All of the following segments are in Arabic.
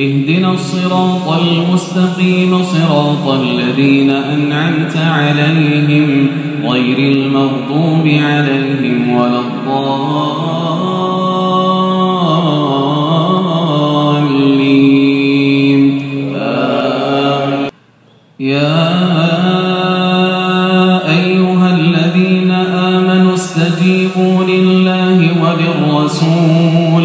اهدنا الصراط المستقيم صراط الذين أنعمت عليهم غير المغضوب عليهم ولا الضالين. يا أيها الذين آمنوا استجيبوا لله وللرسول.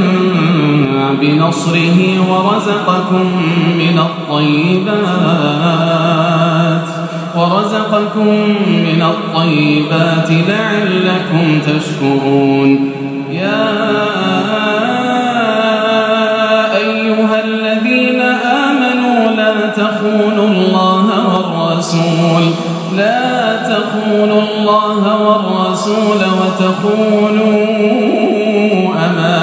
بنصره ورزقكم من الطيبات ورزقكم من الطيبات لعلكم تشكرون. يا أيها الذين آمنوا لا تخونوا الله والرسول لا تخونوا الله والرسول وتخونوا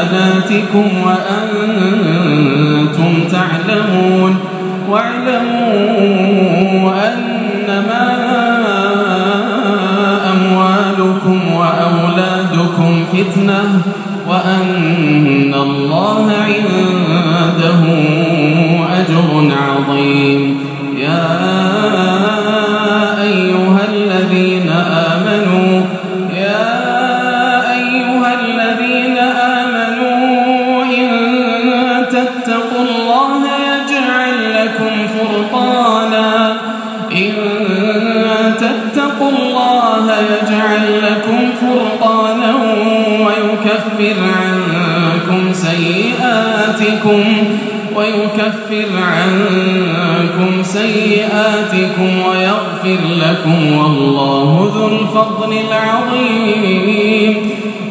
أماناتكم وأنتم تعلمون واعلموا أنما أموالكم وأولادكم فتنة وأن ويكفر عنكم سيئاتكم ويكفر عنكم سيئاتكم ويغفر لكم والله ذو الفضل العظيم.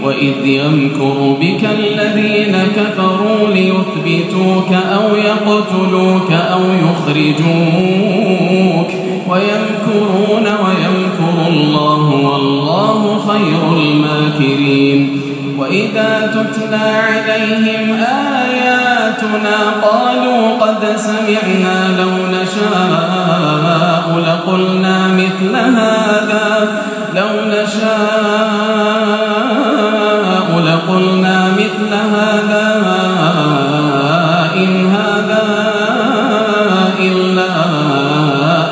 وإذ يمكر بك الذين كفروا ليثبتوك أو يقتلوك أو يخرجوك ويمكرون وإذا تتلى عليهم آياتنا قالوا قد سمعنا لو نشاء لقلنا مثل هذا لو نشاء لقلنا مثل هذا إن هذا إلا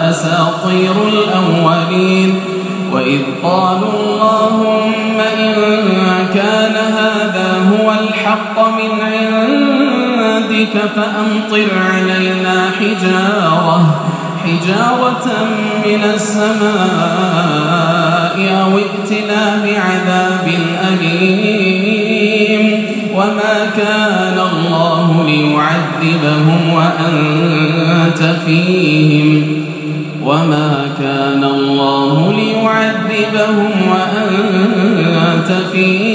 أساطير الأولين وإذ قالوا كان هذا هو الحق من عندك فأمطر علينا حجارة حجارة من السماء أو ائتنا بعذاب أليم. وما كان الله ليعذبهم وأنت فيهم. وما كان الله ليعذبهم وأنت فيهم.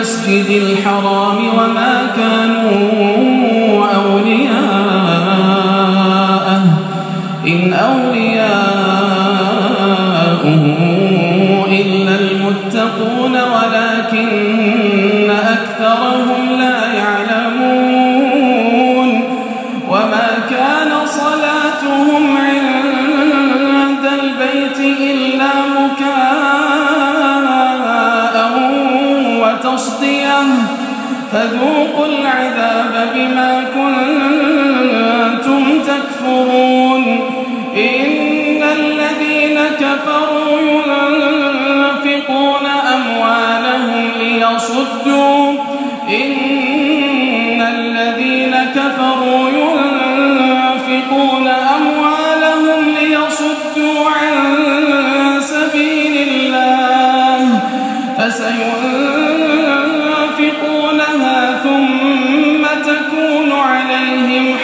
المسجد الحرام وما كانوا أولياءه. إن أولياءه فذوقوا العذاب بما كنتم تكفرون. إن الذين كفروا ينفقون أموالهم ليصدوا. إن الذين كفروا